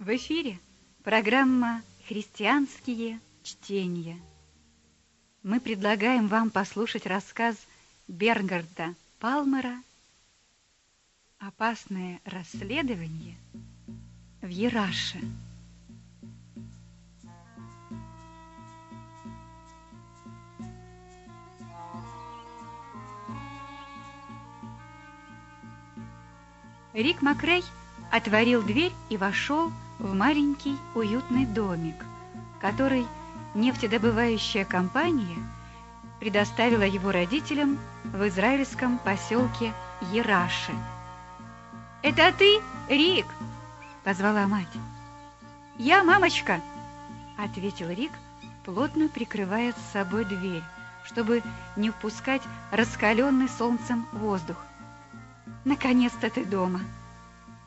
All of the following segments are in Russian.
В эфире программа «Христианские чтения». Мы предлагаем вам послушать рассказ Бернгарда Палмера «Опасное расследование в Яраше». Рик Макрей отворил дверь и вошел в маленький уютный домик, который нефтедобывающая компания предоставила его родителям в израильском поселке Ераши. «Это ты, Рик?» – позвала мать. «Я, мамочка!» – ответил Рик, плотно прикрывая с собой дверь, чтобы не впускать раскаленный солнцем воздух. «Наконец-то ты дома!»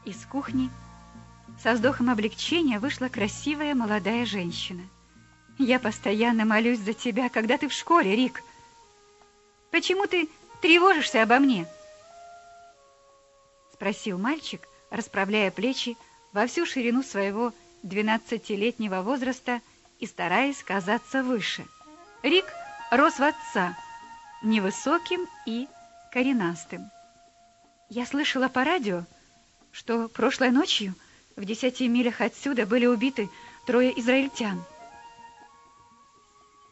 Из кухни со вздохом облегчения вышла красивая молодая женщина. «Я постоянно молюсь за тебя, когда ты в школе, Рик. Почему ты тревожишься обо мне?» Спросил мальчик, расправляя плечи во всю ширину своего двенадцатилетнего возраста и стараясь казаться выше. Рик рос в отца, невысоким и коренастым. «Я слышала по радио, что прошлой ночью в десяти милях отсюда были убиты трое израильтян.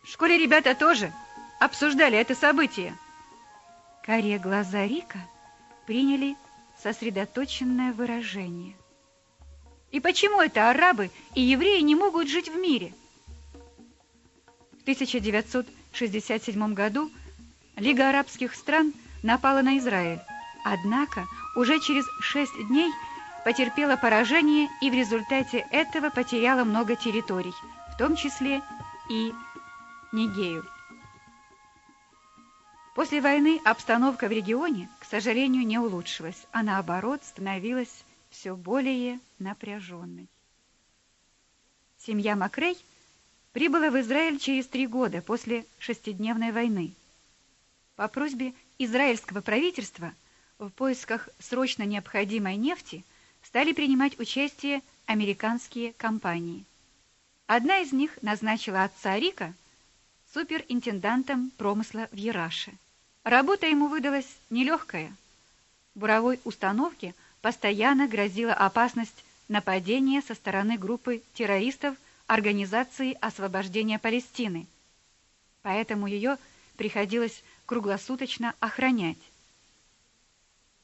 В школе ребята тоже обсуждали это событие. Карие глаза Рика приняли сосредоточенное выражение. И почему это арабы и евреи не могут жить в мире? В 1967 году Лига арабских стран напала на Израиль, однако уже через шесть дней потерпела поражение и в результате этого потеряла много территорий, в том числе и Нигею. После войны обстановка в регионе, к сожалению, не улучшилась, а наоборот становилась все более напряженной. Семья Макрей прибыла в Израиль через три года после шестидневной войны. По просьбе израильского правительства – в поисках срочно необходимой нефти стали принимать участие американские компании. Одна из них назначила отца Рика суперинтендантом промысла в Яраше. Работа ему выдалась нелегкая. Буровой установке постоянно грозила опасность нападения со стороны группы террористов Организации освобождения Палестины. Поэтому ее приходилось круглосуточно охранять.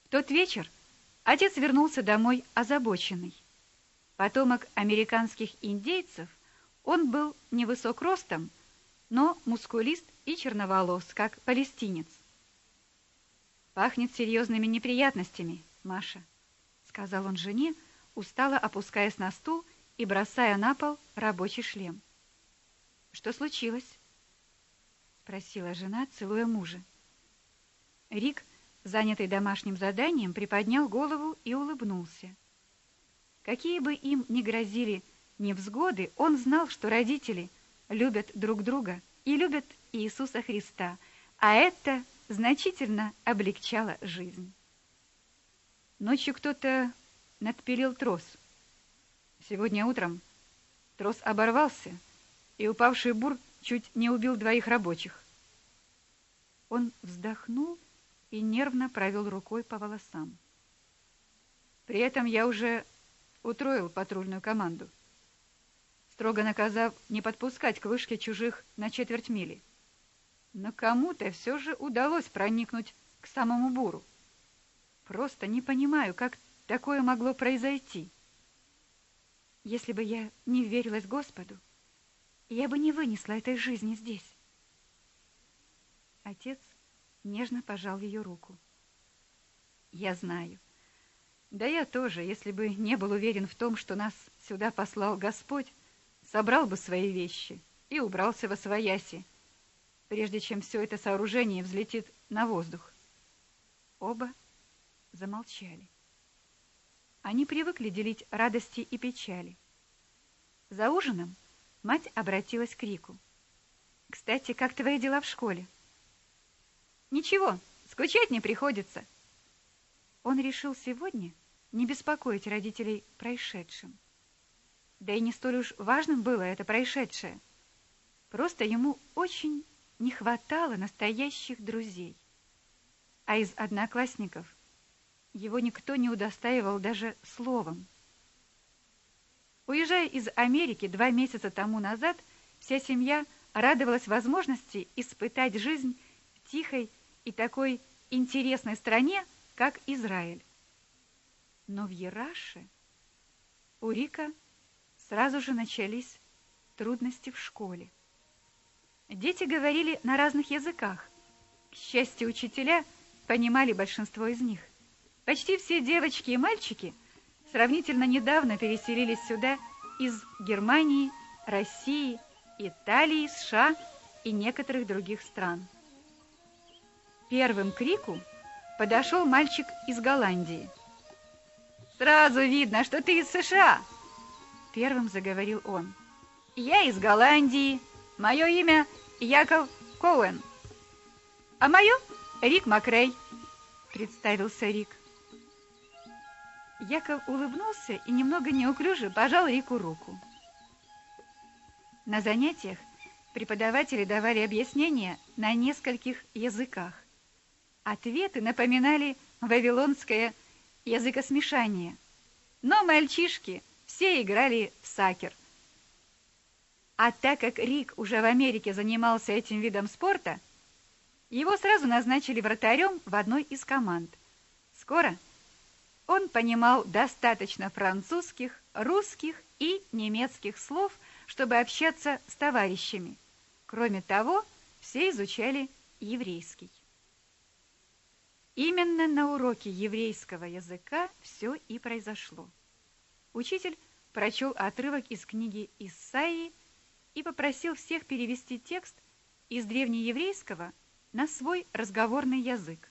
В тот вечер отец вернулся домой озабоченный. Потомок американских индейцев, он был невысок ростом, но мускулист и черноволос, как палестинец. «Пахнет серьезными неприятностями, Маша», — сказал он жене, устало опускаясь на стул и бросая на пол рабочий шлем. «Что случилось?» — спросила жена, целуя мужа. Рик занятый домашним заданием, приподнял голову и улыбнулся. Какие бы им ни грозили невзгоды, он знал, что родители любят друг друга и любят Иисуса Христа, а это значительно облегчало жизнь. Ночью кто-то надпилил трос. Сегодня утром трос оборвался, и упавший бур чуть не убил двоих рабочих. Он вздохнул и нервно провел рукой по волосам. При этом я уже утроил патрульную команду, строго наказав не подпускать к вышке чужих на четверть мили. Но кому-то все же удалось проникнуть к самому буру. Просто не понимаю, как такое могло произойти. Если бы я не верилась Господу, я бы не вынесла этой жизни здесь. Отец нежно пожал ее руку. Я знаю. Да я тоже, если бы не был уверен в том, что нас сюда послал Господь, собрал бы свои вещи и убрался во свояси, прежде чем все это сооружение взлетит на воздух. Оба замолчали. Они привыкли делить радости и печали. За ужином мать обратилась к Рику. «Кстати, как твои дела в школе?» Ничего, скучать не приходится. Он решил сегодня не беспокоить родителей происшедшим. Да и не столь уж важным было это происшедшее. Просто ему очень не хватало настоящих друзей. А из одноклассников его никто не удостаивал даже словом. Уезжая из Америки два месяца тому назад, вся семья радовалась возможности испытать жизнь в тихой и такой интересной стране, как Израиль. Но в Ераше у Рика сразу же начались трудности в школе. Дети говорили на разных языках. К счастью, учителя понимали большинство из них. Почти все девочки и мальчики сравнительно недавно переселились сюда из Германии, России, Италии, США и некоторых других стран. Первым к Рику подошел мальчик из Голландии. «Сразу видно, что ты из США!» Первым заговорил он. «Я из Голландии. Мое имя Яков Коуэн. А мое Рик Макрей», представился Рик. Яков улыбнулся и немного неуклюже пожал Рику руку. На занятиях преподаватели давали объяснения на нескольких языках. Ответы напоминали вавилонское языкосмешание. Но мальчишки все играли в сакер. А так как Рик уже в Америке занимался этим видом спорта, его сразу назначили вратарем в одной из команд. Скоро он понимал достаточно французских, русских и немецких слов, чтобы общаться с товарищами. Кроме того, все изучали еврейский. Именно на уроке еврейского языка все и произошло. Учитель прочел отрывок из книги Исаии и попросил всех перевести текст из древнееврейского на свой разговорный язык.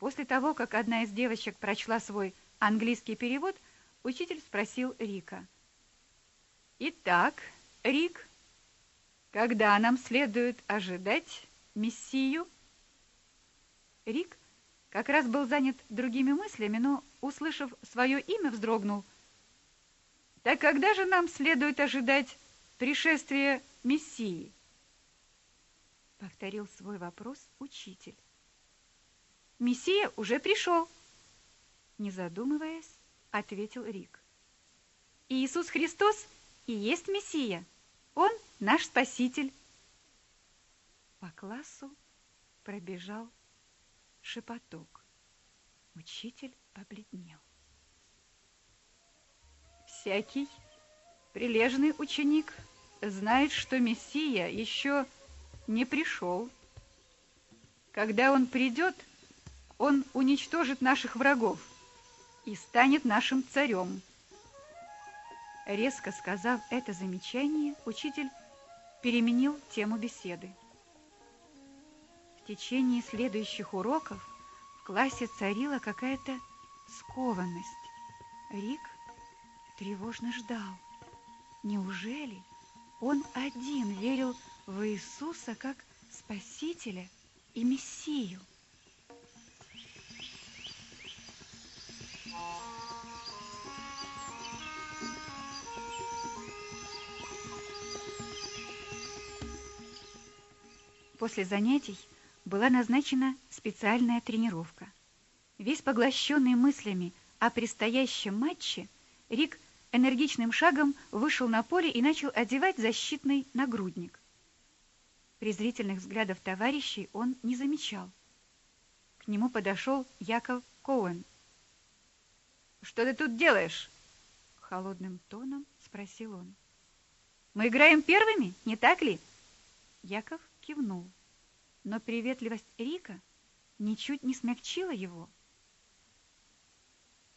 После того, как одна из девочек прочла свой английский перевод, учитель спросил Рика. «Итак, Рик, когда нам следует ожидать Мессию?» Рик как раз был занят другими мыслями, но, услышав свое имя, вздрогнул. «Так когда же нам следует ожидать пришествия Мессии?» Повторил свой вопрос учитель. «Мессия уже пришел!» Не задумываясь, ответил Рик. «Иисус Христос и есть Мессия. Он наш Спаситель!» По классу пробежал шепоток. Учитель побледнел. Всякий прилежный ученик знает, что Мессия еще не пришел. Когда он придет, он уничтожит наших врагов и станет нашим царем. Резко сказав это замечание, учитель переменил тему беседы. Течение следующих уроков в классе царила какая-то скованность. Рик тревожно ждал. Неужели он один верил в Иисуса как Спасителя и Мессию? После занятий была назначена специальная тренировка. Весь поглощенный мыслями о предстоящем матче, Рик энергичным шагом вышел на поле и начал одевать защитный нагрудник. Презрительных взглядов товарищей он не замечал. К нему подошел Яков Коуэн. «Что ты тут делаешь?» Холодным тоном спросил он. «Мы играем первыми, не так ли?» Яков кивнул но приветливость Рика ничуть не смягчила его.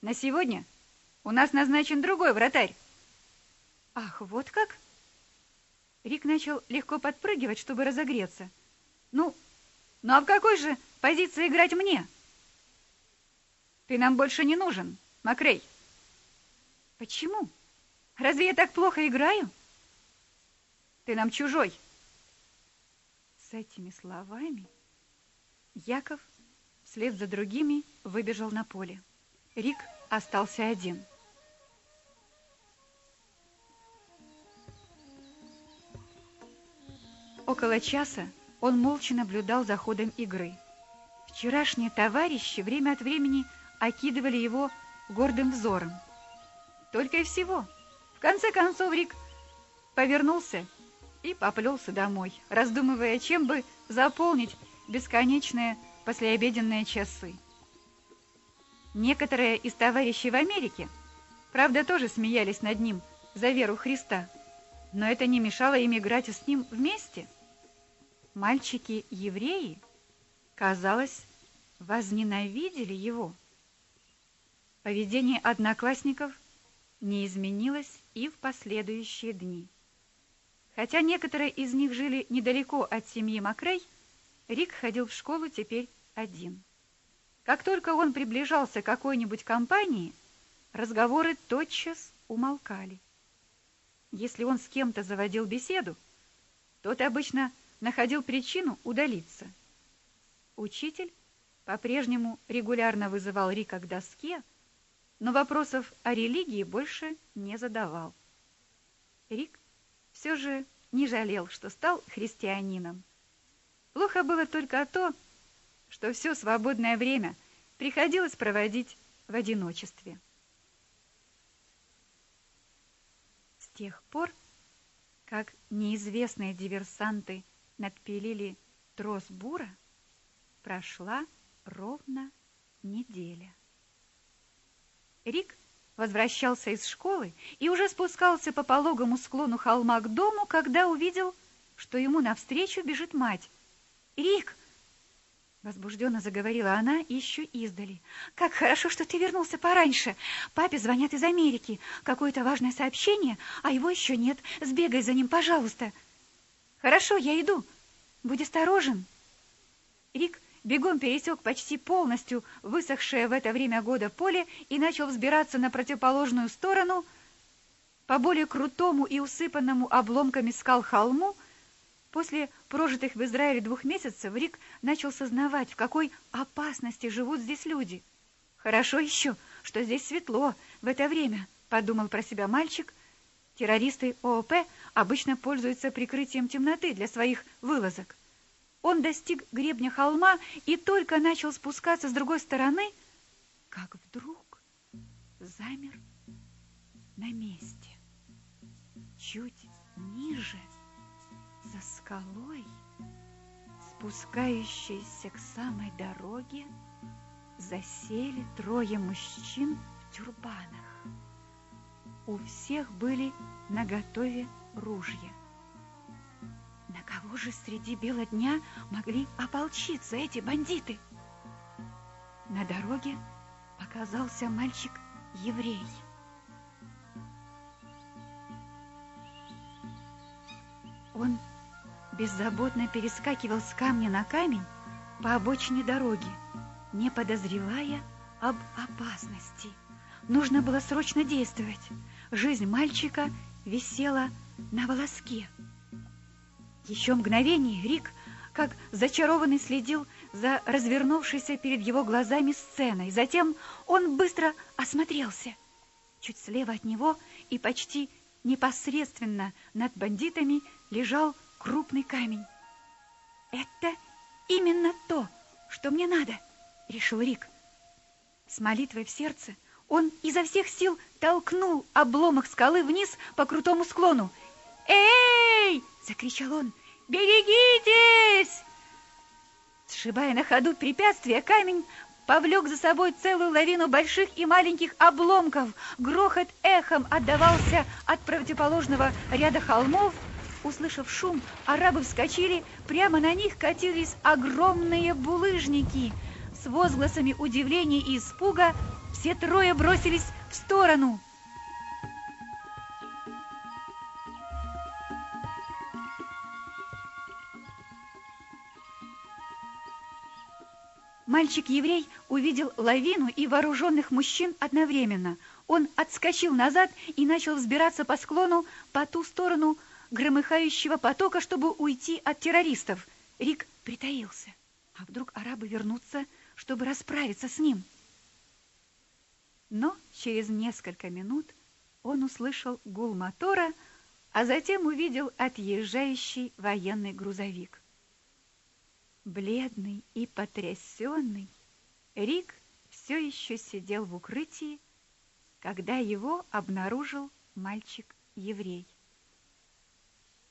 «На сегодня у нас назначен другой вратарь». «Ах, вот как?» Рик начал легко подпрыгивать, чтобы разогреться. «Ну, ну а в какой же позиции играть мне?» «Ты нам больше не нужен, Макрей». «Почему? Разве я так плохо играю?» «Ты нам чужой» С этими словами Яков вслед за другими выбежал на поле. Рик остался один. Около часа он молча наблюдал за ходом игры. Вчерашние товарищи время от времени окидывали его гордым взором. Только и всего. В конце концов Рик повернулся и поплелся домой, раздумывая, чем бы заполнить бесконечные послеобеденные часы. Некоторые из товарищей в Америке, правда, тоже смеялись над ним за веру Христа, но это не мешало им играть с ним вместе. Мальчики-евреи, казалось, возненавидели его. Поведение одноклассников не изменилось и в последующие дни. Хотя некоторые из них жили недалеко от семьи Макрей, Рик ходил в школу теперь один. Как только он приближался к какой-нибудь компании, разговоры тотчас умолкали. Если он с кем-то заводил беседу, тот обычно находил причину удалиться. Учитель по-прежнему регулярно вызывал Рика к доске, но вопросов о религии больше не задавал. Рик все же не жалел, что стал христианином. Плохо было только то, что все свободное время приходилось проводить в одиночестве. С тех пор, как неизвестные диверсанты надпилили трос бура, прошла ровно неделя. Рик возвращался из школы и уже спускался по пологому склону холма к дому, когда увидел, что ему навстречу бежит мать. «Рик!» — возбужденно заговорила она еще издали. «Как хорошо, что ты вернулся пораньше. Папе звонят из Америки. Какое-то важное сообщение, а его еще нет. Сбегай за ним, пожалуйста». «Хорошо, я иду. Будь осторожен». Рик бегом пересек почти полностью высохшее в это время года поле и начал взбираться на противоположную сторону по более крутому и усыпанному обломками скал холму. После прожитых в Израиле двух месяцев Рик начал сознавать, в какой опасности живут здесь люди. «Хорошо еще, что здесь светло в это время», — подумал про себя мальчик. Террористы ООП обычно пользуются прикрытием темноты для своих вылазок. Он достиг гребня холма и только начал спускаться с другой стороны, как вдруг замер на месте. Чуть ниже, за скалой, спускающейся к самой дороге, засели трое мужчин в тюрбанах. У всех были наготове ружья. На кого же среди бела дня могли ополчиться эти бандиты? На дороге показался мальчик-еврей. Он беззаботно перескакивал с камня на камень по обочине дороги, не подозревая об опасности. Нужно было срочно действовать. Жизнь мальчика висела на волоске. Еще мгновение Рик, как зачарованный, следил за развернувшейся перед его глазами сценой. Затем он быстро осмотрелся. Чуть слева от него и почти непосредственно над бандитами лежал крупный камень. «Это именно то, что мне надо», — решил Рик. С молитвой в сердце он изо всех сил толкнул обломок скалы вниз по крутому склону. «Эй!» — закричал он. «Берегитесь!» Сшибая на ходу препятствия, камень повлек за собой целую лавину больших и маленьких обломков. Грохот эхом отдавался от противоположного ряда холмов. Услышав шум, арабы вскочили, прямо на них катились огромные булыжники. С возгласами удивления и испуга все трое бросились в сторону. Мальчик-еврей увидел лавину и вооруженных мужчин одновременно. Он отскочил назад и начал взбираться по склону по ту сторону громыхающего потока, чтобы уйти от террористов. Рик притаился. А вдруг арабы вернутся, чтобы расправиться с ним? Но через несколько минут он услышал гул мотора, а затем увидел отъезжающий военный грузовик. Бледный и потрясенный, Рик все еще сидел в укрытии, когда его обнаружил мальчик-еврей.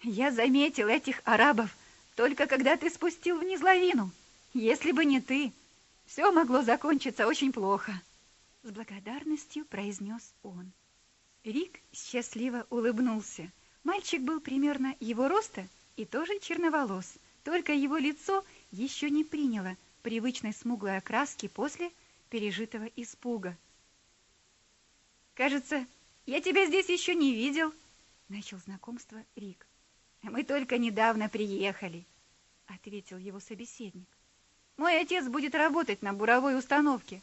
«Я заметил этих арабов только когда ты спустил вниз лавину. Если бы не ты, все могло закончиться очень плохо», — с благодарностью произнес он. Рик счастливо улыбнулся. Мальчик был примерно его роста и тоже черноволос, только его лицо еще не приняло привычной смуглой окраски после пережитого испуга. «Кажется, я тебя здесь еще не видел», — начал знакомство Рик. «Мы только недавно приехали», — ответил его собеседник. «Мой отец будет работать на буровой установке.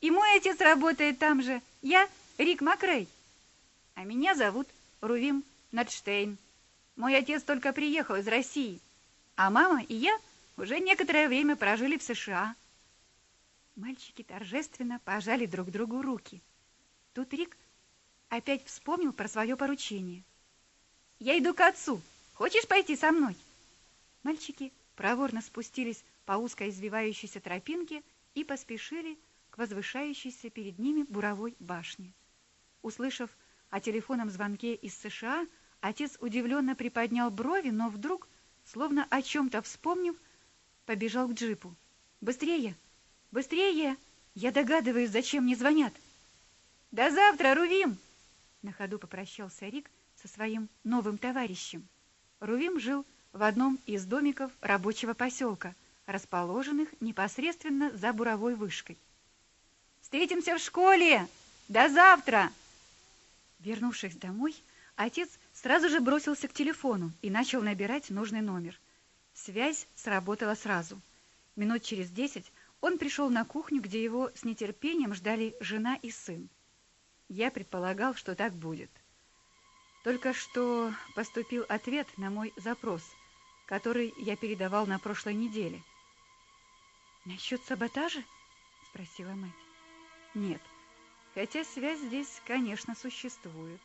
И мой отец работает там же. Я Рик Макрей. А меня зовут Рувим Надштейн. Мой отец только приехал из России, а мама и я уже некоторое время прожили в США». Мальчики торжественно пожали друг другу руки. Тут Рик опять вспомнил про свое поручение. «Я иду к отцу. Хочешь пойти со мной?» Мальчики проворно спустились по узкой извивающейся тропинке и поспешили к возвышающейся перед ними буровой башне. Услышав о телефонном звонке из США, отец удивленно приподнял брови, но вдруг, словно о чем-то вспомнив, побежал к джипу. «Быстрее! Быстрее! Я догадываюсь, зачем мне звонят!» «До завтра, Рувим!» На ходу попрощался Рик со своим новым товарищем. Рувим жил в одном из домиков рабочего поселка, расположенных непосредственно за буровой вышкой. «Встретимся в школе! До завтра!» Вернувшись домой, отец сразу же бросился к телефону и начал набирать нужный номер. Связь сработала сразу. Минут через десять он пришел на кухню, где его с нетерпением ждали жена и сын. Я предполагал, что так будет. Только что поступил ответ на мой запрос, который я передавал на прошлой неделе. «Насчет саботажа?» — спросила мать. «Нет, хотя связь здесь, конечно, существует.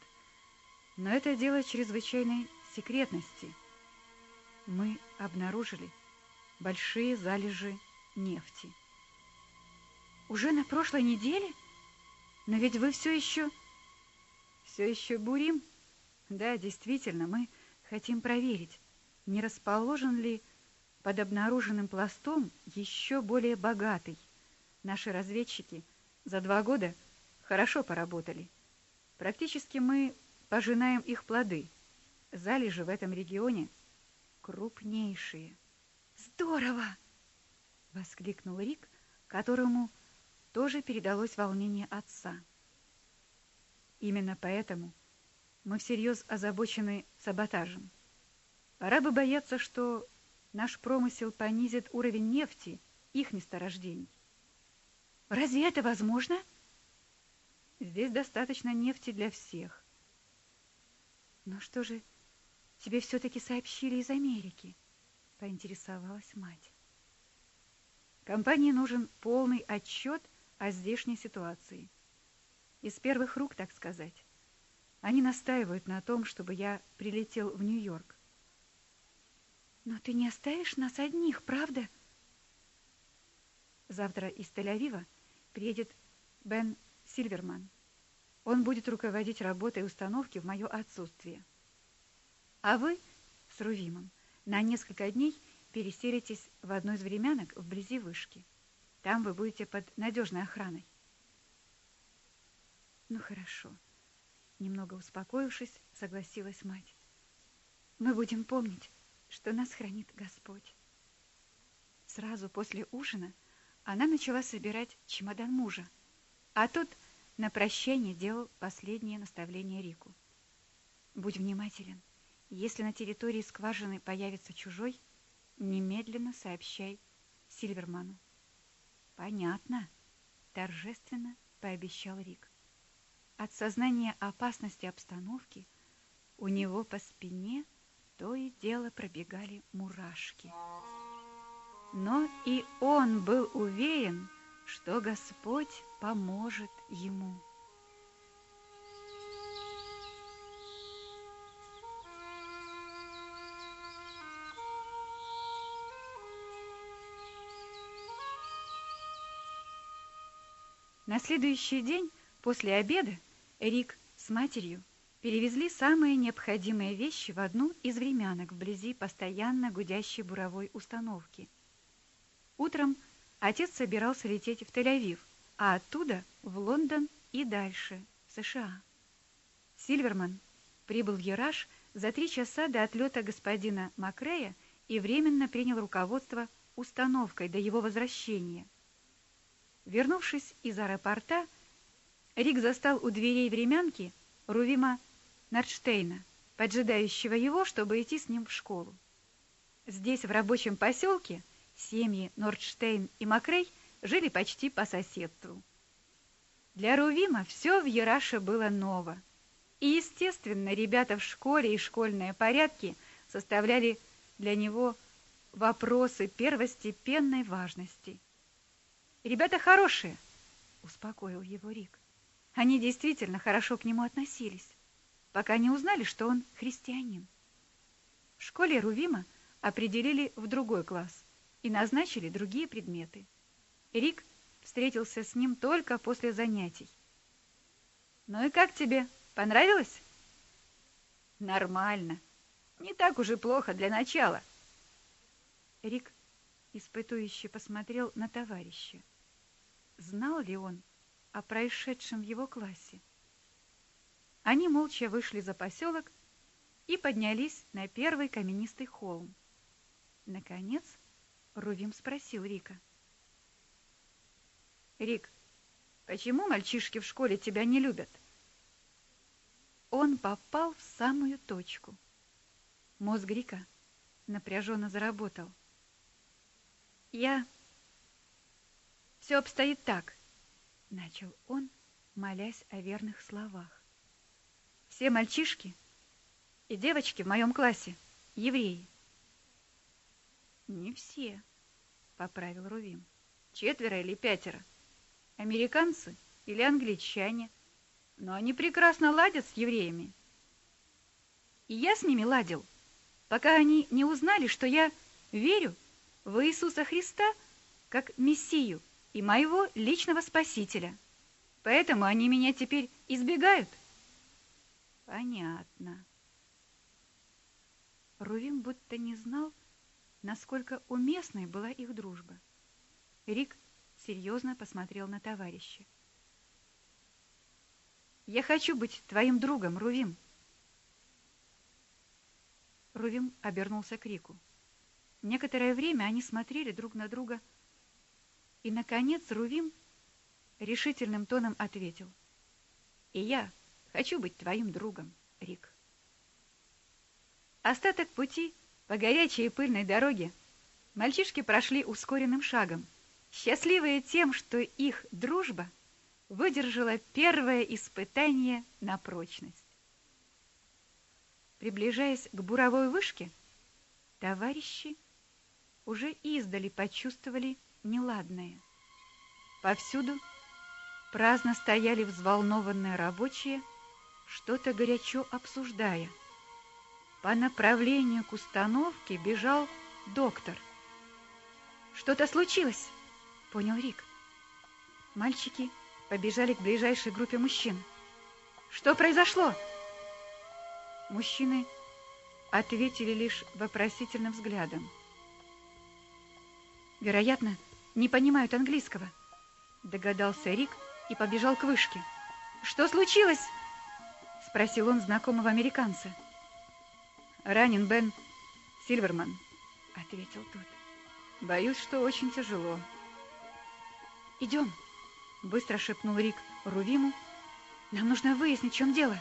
Но это дело чрезвычайной секретности. Мы обнаружили большие залежи нефти». «Уже на прошлой неделе?» Но ведь вы все еще... Все еще бурим? Да, действительно, мы хотим проверить, не расположен ли под обнаруженным пластом еще более богатый. Наши разведчики за два года хорошо поработали. Практически мы пожинаем их плоды. Залежи в этом регионе крупнейшие. «Здорово!» — воскликнул Рик, которому тоже передалось волнение отца. Именно поэтому мы всерьез озабочены саботажем. Арабы боятся, что наш промысел понизит уровень нефти их месторождений. Разве это возможно? Здесь достаточно нефти для всех. Но что же тебе все-таки сообщили из Америки? Поинтересовалась мать. Компании нужен полный отчет о здешней ситуации. Из первых рук, так сказать. Они настаивают на том, чтобы я прилетел в Нью-Йорк. Но ты не оставишь нас одних, правда? Завтра из Тель-Авива приедет Бен Сильверман. Он будет руководить работой установки в мое отсутствие. А вы с Рувимом на несколько дней переселитесь в одну из времянок вблизи вышки. Там вы будете под надежной охраной. Ну хорошо. Немного успокоившись, согласилась мать. Мы будем помнить, что нас хранит Господь. Сразу после ужина она начала собирать чемодан мужа, а тот на прощание делал последнее наставление Рику. Будь внимателен. Если на территории скважины появится чужой, немедленно сообщай Сильверману. Понятно, торжественно пообещал Рик. От сознания опасности обстановки у него по спине то и дело пробегали мурашки. Но и он был уверен, что Господь поможет ему. На следующий день после обеда Рик с матерью перевезли самые необходимые вещи в одну из времянок вблизи постоянно гудящей буровой установки. Утром отец собирался лететь в Тель-Авив, а оттуда в Лондон и дальше, в США. Сильверман прибыл в Яраж за три часа до отлета господина Макрея и временно принял руководство установкой до его возвращения. Вернувшись из аэропорта, Рик застал у дверей времянки Рувима Нордштейна, поджидающего его, чтобы идти с ним в школу. Здесь, в рабочем поселке, семьи Нордштейн и Макрей жили почти по соседству. Для Рувима все в Яраше было ново. И, естественно, ребята в школе и школьные порядки составляли для него вопросы первостепенной важности. «Ребята хорошие», — успокоил его Рик. Они действительно хорошо к нему относились, пока не узнали, что он христианин. В школе Рувима определили в другой класс и назначили другие предметы. Рик встретился с ним только после занятий. «Ну и как тебе? Понравилось?» «Нормально. Не так уж и плохо для начала». Рик испытующе посмотрел на товарища. Знал ли он о происшедшем в его классе? Они молча вышли за поселок и поднялись на первый каменистый холм. Наконец, Рувим спросил Рика. «Рик, почему мальчишки в школе тебя не любят?» Он попал в самую точку. Мозг Рика напряженно заработал. «Я...» «Все обстоит так», — начал он, молясь о верных словах. «Все мальчишки и девочки в моем классе евреи». «Не все», — поправил Рувим. «Четверо или пятеро» американцы или англичане, но они прекрасно ладят с евреями. И я с ними ладил, пока они не узнали, что я верю в Иисуса Христа как Мессию и моего личного Спасителя. Поэтому они меня теперь избегают. Понятно. Рувим будто не знал, насколько уместной была их дружба. Рик серьезно посмотрел на товарища. «Я хочу быть твоим другом, Рувим!» Рувим обернулся к Рику. Некоторое время они смотрели друг на друга, и, наконец, Рувим решительным тоном ответил. «И я хочу быть твоим другом, Рик». Остаток пути по горячей и пыльной дороге мальчишки прошли ускоренным шагом – счастливые тем, что их дружба выдержала первое испытание на прочность. Приближаясь к буровой вышке, товарищи уже издали почувствовали неладное. Повсюду праздно стояли взволнованные рабочие, что-то горячо обсуждая. По направлению к установке бежал доктор. «Что-то случилось?» понял Рик. Мальчики побежали к ближайшей группе мужчин. Что произошло? Мужчины ответили лишь вопросительным взглядом. Вероятно, не понимают английского, догадался Рик и побежал к вышке. Что случилось? спросил он знакомого американца. Ранен Бен Сильверман, ответил тот. Боюсь, что очень тяжело. «Идем!» — быстро шепнул Рик Рувиму. «Нам нужно выяснить, в чем дело!»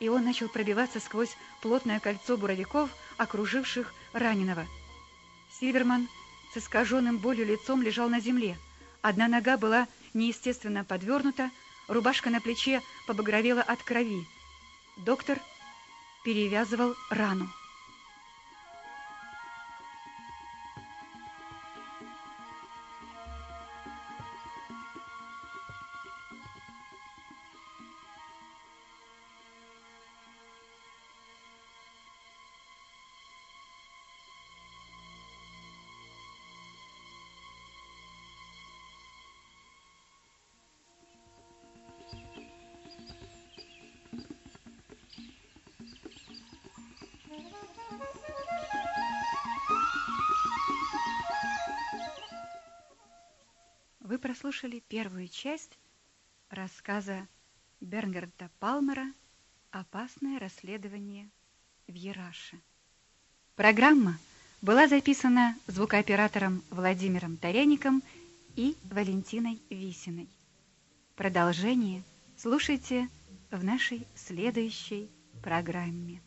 И он начал пробиваться сквозь плотное кольцо буровиков, окруживших раненого. Сильверман с искаженным болью лицом лежал на земле. Одна нога была неестественно подвернута, рубашка на плече побагровела от крови. Доктор перевязывал рану. Прослушали первую часть рассказа Бернгарда Палмера «Опасное расследование в Яраше». Программа была записана звукооператором Владимиром Таряником и Валентиной Висиной. Продолжение слушайте в нашей следующей программе.